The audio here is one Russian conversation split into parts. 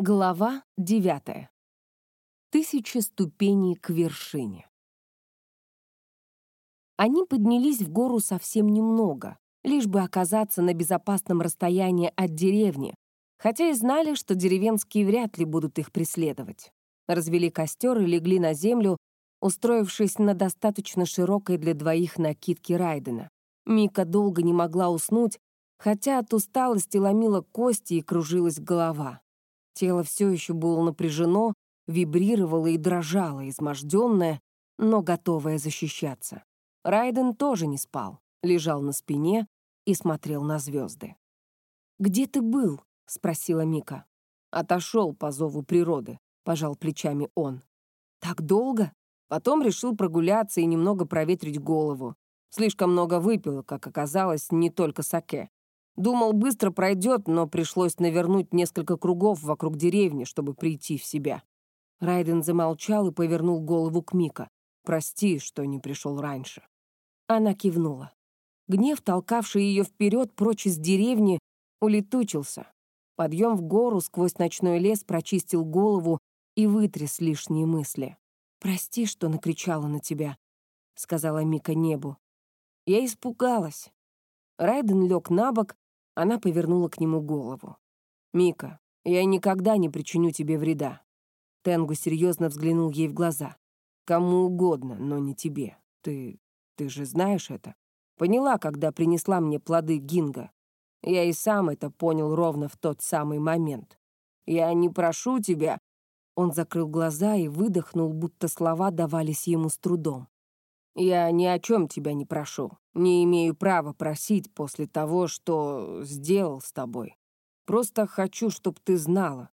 Глава девятая. Тысяча ступеней к вершине. Они поднялись в гору совсем немного, лишь бы оказаться на безопасном расстоянии от деревни, хотя и знали, что деревенские вряд ли будут их преследовать. Развели костер и легли на землю, устроившись на достаточно широкой для двоих накидке Райдена. Мика долго не могла уснуть, хотя от усталости ломила кости и кружилась голова. Тело все еще было напряжено, вибрировало и дрожало, изможденное, но готовое защищаться. Райден тоже не спал, лежал на спине и смотрел на звезды. «Где ты был?» — спросила Мика. «Отошел по зову природы», — пожал плечами он. «Так долго?» Потом решил прогуляться и немного проветрить голову. Слишком много выпил, как оказалось, не только саке. Думал, быстро пройдет, но пришлось навернуть несколько кругов вокруг деревни, чтобы прийти в себя. Райден замолчал и повернул голову к Мика. «Прости, что не пришел раньше». Она кивнула. Гнев, толкавший ее вперед прочь из деревни, улетучился. Подъем в гору сквозь ночной лес прочистил голову и вытряс лишние мысли. «Прости, что накричала на тебя», — сказала Мика небу. Я испугалась. Райден лег на бок, она повернула к нему голову. «Мика, я никогда не причиню тебе вреда». Тенгу серьезно взглянул ей в глаза. «Кому угодно, но не тебе. Ты... ты же знаешь это. Поняла, когда принесла мне плоды Гинга. Я и сам это понял ровно в тот самый момент. Я не прошу тебя...» Он закрыл глаза и выдохнул, будто слова давались ему с трудом. Я ни о чем тебя не прошу. Не имею права просить после того, что сделал с тобой. Просто хочу, чтобы ты знала.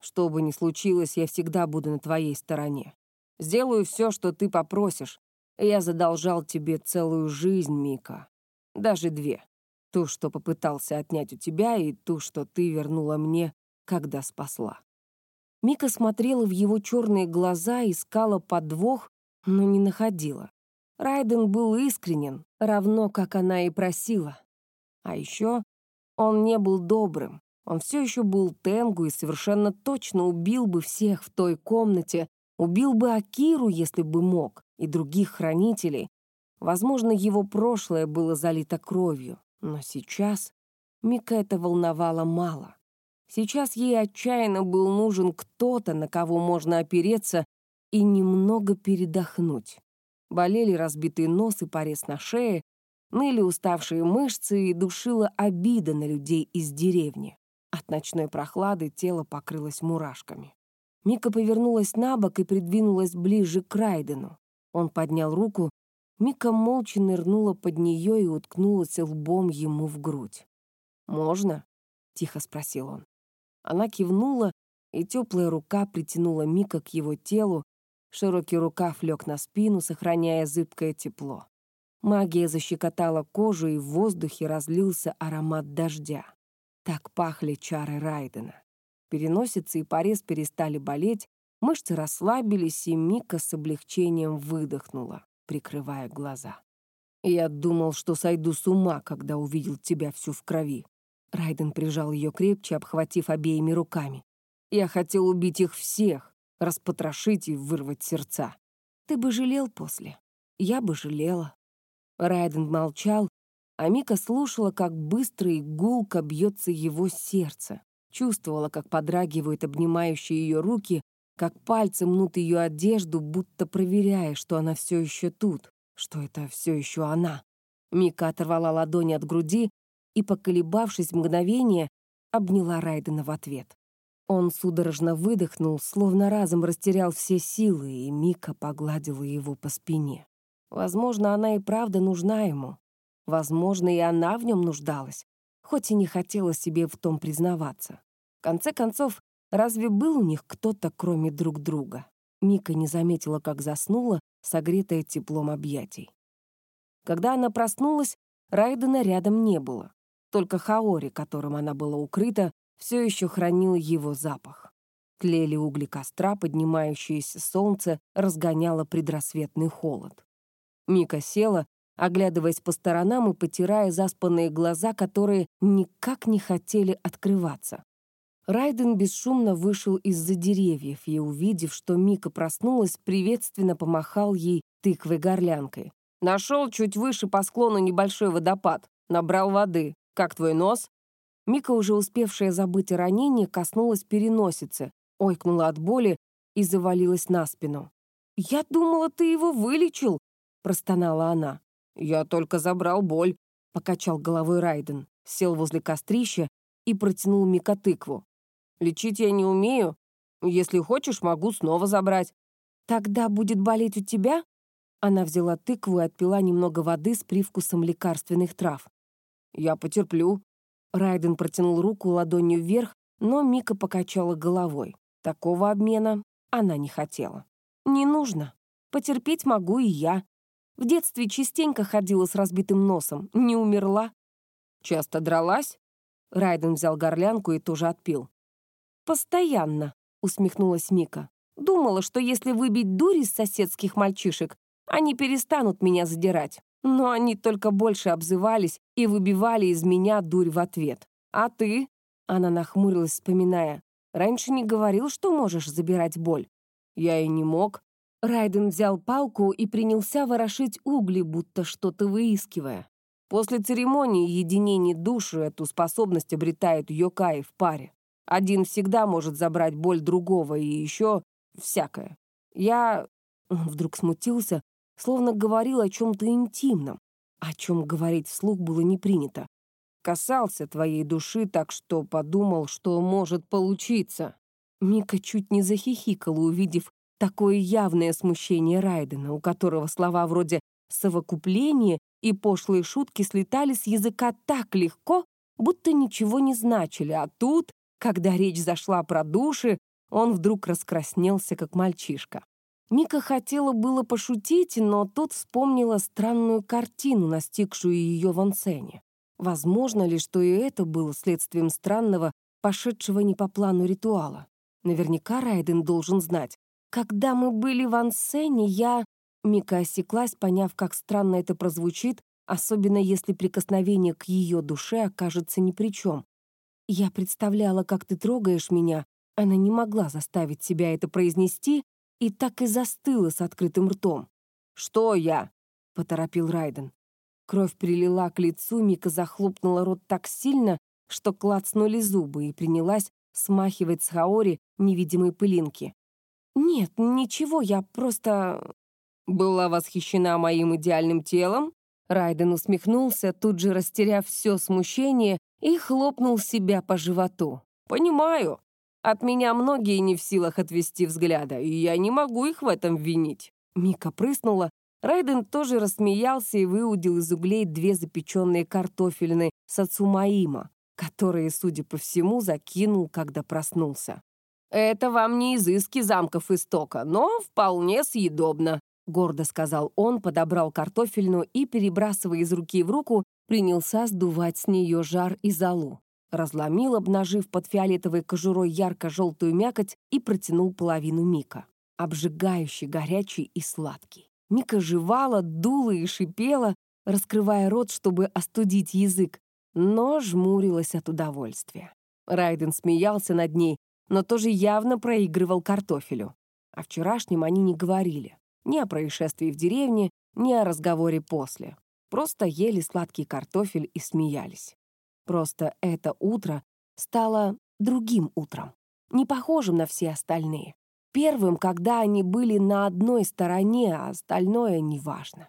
Что бы ни случилось, я всегда буду на твоей стороне. Сделаю все, что ты попросишь. Я задолжал тебе целую жизнь, Мика. Даже две. Ту, что попытался отнять у тебя, и ту, что ты вернула мне, когда спасла. Мика смотрела в его черные глаза, искала подвох, но не находила. Райден был искренен, равно как она и просила. А еще он не был добрым. Он все еще был Тенгу и совершенно точно убил бы всех в той комнате, убил бы Акиру, если бы мог, и других хранителей. Возможно, его прошлое было залито кровью, но сейчас Мика это волновало мало. Сейчас ей отчаянно был нужен кто-то, на кого можно опереться и немного передохнуть. Болели разбитый нос и порез на шее, ныли уставшие мышцы и душила обида на людей из деревни. От ночной прохлады тело покрылось мурашками. Мика повернулась на бок и придвинулась ближе к Райдену. Он поднял руку, Мика молча нырнула под нее и уткнулась лбом ему в грудь. «Можно?» — тихо спросил он. Она кивнула, и теплая рука притянула Мика к его телу, Широкий рукав лег на спину, сохраняя зыбкое тепло. Магия защекотала кожу, и в воздухе разлился аромат дождя. Так пахли чары Райдена. Переносица и порез перестали болеть, мышцы расслабились, и Мика с облегчением выдохнула, прикрывая глаза. «Я думал, что сойду с ума, когда увидел тебя всю в крови». Райден прижал ее крепче, обхватив обеими руками. «Я хотел убить их всех, распотрошить и вырвать сердца. Ты бы жалел после. Я бы жалела. Райден молчал, а Мика слушала, как быстро и гулко бьется его сердце. Чувствовала, как подрагивают обнимающие ее руки, как пальцы мнут ее одежду, будто проверяя, что она все еще тут, что это все еще она. Мика оторвала ладони от груди и, поколебавшись мгновение, обняла Райдена в ответ. Он судорожно выдохнул, словно разом растерял все силы, и Мика погладила его по спине. Возможно, она и правда нужна ему. Возможно, и она в нем нуждалась, хоть и не хотела себе в том признаваться. В конце концов, разве был у них кто-то, кроме друг друга? Мика не заметила, как заснула, согретая теплом объятий. Когда она проснулась, Райдена рядом не было. Только Хаори, которым она была укрыта, все еще хранил его запах. Тлели угли костра, поднимающееся солнце разгоняло предрассветный холод. Мика села, оглядываясь по сторонам и потирая заспанные глаза, которые никак не хотели открываться. Райден бесшумно вышел из-за деревьев и, увидев, что Мика проснулась, приветственно помахал ей тыквой-горлянкой. «Нашел чуть выше по склону небольшой водопад. Набрал воды. Как твой нос?» Мика, уже успевшая забыть о ранении, коснулась переносицы, ойкнула от боли и завалилась на спину. «Я думала, ты его вылечил!» — простонала она. «Я только забрал боль», — покачал головой Райден, сел возле кострища и протянул Мика тыкву. «Лечить я не умею. Если хочешь, могу снова забрать». «Тогда будет болеть у тебя?» Она взяла тыкву и отпила немного воды с привкусом лекарственных трав. «Я потерплю». Райден протянул руку ладонью вверх, но Мика покачала головой. Такого обмена она не хотела. «Не нужно. Потерпеть могу и я. В детстве частенько ходила с разбитым носом, не умерла». «Часто дралась?» Райден взял горлянку и тоже отпил. «Постоянно», — усмехнулась Мика. «Думала, что если выбить дурь из соседских мальчишек, они перестанут меня задирать. Но они только больше обзывались и выбивали из меня дурь в ответ. А ты?» Она нахмурилась, вспоминая. «Раньше не говорил, что можешь забирать боль». «Я и не мог». Райден взял палку и принялся ворошить угли, будто что-то выискивая. После церемонии единения души эту способность обретают йокаи в паре. Один всегда может забрать боль другого и еще всякое. Я... Вдруг смутился, словно говорил о чем-то интимном, о чем говорить вслух было не принято. Касался твоей души так, что подумал, что может получиться. Мика чуть не захихикала, увидев такое явное смущение Райдена, у которого слова вроде «совокупление» и пошлые шутки слетали с языка так легко, будто ничего не значили, а тут, когда речь зашла про души, он вдруг раскраснелся, как мальчишка. Мика хотела было пошутить, но тут вспомнила странную картину, настигшую ее в ансене. Возможно ли, что и это было следствием странного, пошедшего не по плану ритуала? Наверняка Райден должен знать. Когда мы были в ансене, я... Мика осеклась, поняв, как странно это прозвучит, особенно если прикосновение к ее душе окажется ни при чем. Я представляла, как ты трогаешь меня. Она не могла заставить себя это произнести и так и застыла с открытым ртом. «Что я?» — поторопил Райден. Кровь прилила к лицу, Мика захлопнула рот так сильно, что клацнули зубы и принялась смахивать с Хаори невидимые пылинки. «Нет, ничего, я просто...» «Была восхищена моим идеальным телом?» Райден усмехнулся, тут же растеряв все смущение и хлопнул себя по животу. «Понимаю. От меня многие не в силах отвести взгляда, и я не могу их в этом винить». Мика прыснула. Райден тоже рассмеялся и выудил из углей две запеченные картофельные сацумаима, которые, судя по всему, закинул, когда проснулся. «Это вам не изыски замков истока, но вполне съедобно», — гордо сказал он, подобрал картофельную и, перебрасывая из руки в руку, принялся сдувать с нее жар и золу. Разломил, обнажив под фиолетовой кожурой ярко-желтую мякоть и протянул половину Мика. Обжигающий, горячий и сладкий. Мика жевала, дула и шипела, раскрывая рот, чтобы остудить язык, но жмурилась от удовольствия. Райден смеялся над ней, но тоже явно проигрывал картофелю. О вчерашнем они не говорили. Ни о происшествии в деревне, ни о разговоре после. Просто ели сладкий картофель и смеялись. Просто это утро стало другим утром, не похожим на все остальные. Первым, когда они были на одной стороне, а остальное неважно.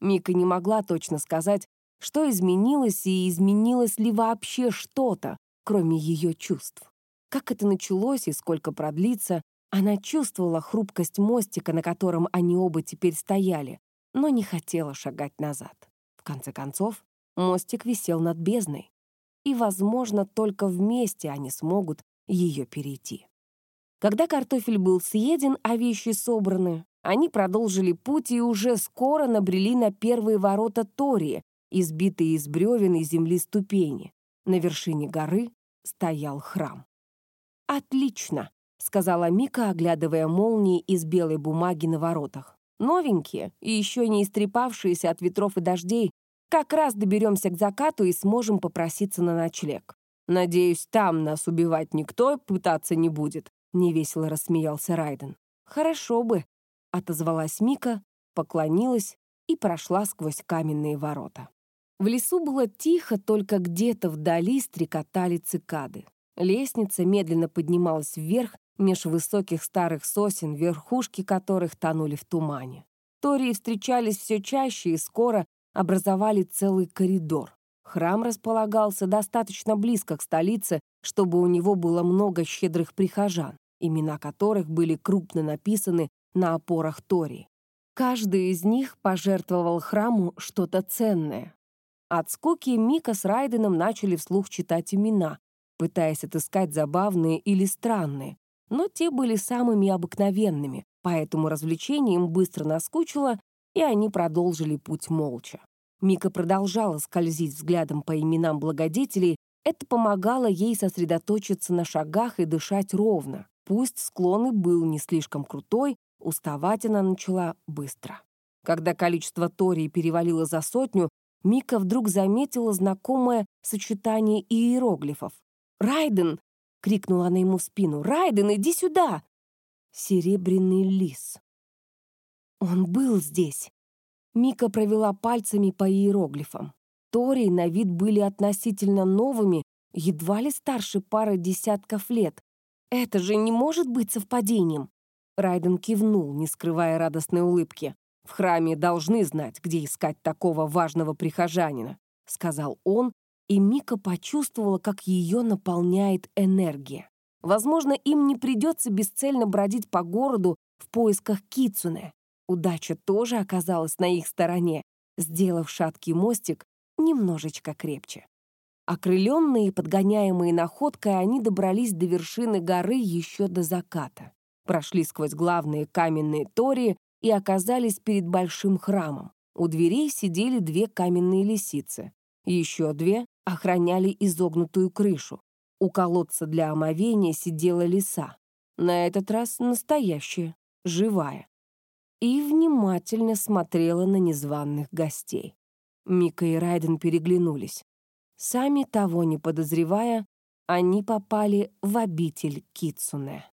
Мика не могла точно сказать, что изменилось и изменилось ли вообще что-то, кроме ее чувств. Как это началось и сколько продлится, она чувствовала хрупкость мостика, на котором они оба теперь стояли, но не хотела шагать назад. В конце концов, мостик висел над бездной, и, возможно, только вместе они смогут ее перейти. Когда картофель был съеден, а вещи собраны, они продолжили путь и уже скоро набрели на первые ворота Тории, избитые из бревен и земли ступени. На вершине горы стоял храм. «Отлично!» — сказала Мика, оглядывая молнии из белой бумаги на воротах. «Новенькие и еще не истрепавшиеся от ветров и дождей. Как раз доберемся к закату и сможем попроситься на ночлег. «Надеюсь, там нас убивать никто пытаться не будет», — невесело рассмеялся Райден. «Хорошо бы», — отозвалась Мика, поклонилась и прошла сквозь каменные ворота. В лесу было тихо, только где-то вдали стрекотали цикады. Лестница медленно поднималась вверх меж высоких старых сосен, верхушки которых тонули в тумане. Тории встречались все чаще и скоро образовали целый коридор. Храм располагался достаточно близко к столице, чтобы у него было много щедрых прихожан, имена которых были крупно написаны на опорах Тории. Каждый из них пожертвовал храму что-то ценное. От скуки Мика с Райденом начали вслух читать имена, пытаясь отыскать забавные или странные, но те были самыми обыкновенными, поэтому развлечение им быстро наскучило, и они продолжили путь молча. Мика продолжала скользить взглядом по именам благодетелей, это помогало ей сосредоточиться на шагах и дышать ровно. Пусть склон и был не слишком крутой, уставать она начала быстро. Когда количество торий перевалило за сотню, Мика вдруг заметила знакомое сочетание иероглифов. «Райден!» — крикнула она ему в спину. «Райден, иди сюда!» Серебряный лис. Он был здесь. Мика провела пальцами по иероглифам. Тории на вид были относительно новыми, едва ли старше пары десятков лет. Это же не может быть совпадением. Райден кивнул, не скрывая радостной улыбки. «В храме должны знать, где искать такого важного прихожанина», — сказал он, и Мика почувствовала, как ее наполняет энергия. Возможно, им не придется бесцельно бродить по городу в поисках Кицуне. Удача тоже оказалась на их стороне, сделав шаткий мостик немножечко крепче. Окрыленные и подгоняемые находкой, они добрались до вершины горы еще до заката, прошли сквозь главные каменные тории и оказались перед большим храмом. У дверей сидели две каменные лисицы. Еще две охраняли изогнутую крышу. У колодца для омовения сидела лиса. На этот раз настоящая, живая. И внимательно смотрела на незваных гостей. Мика и Райден переглянулись. Сами того не подозревая, они попали в обитель Кицуне.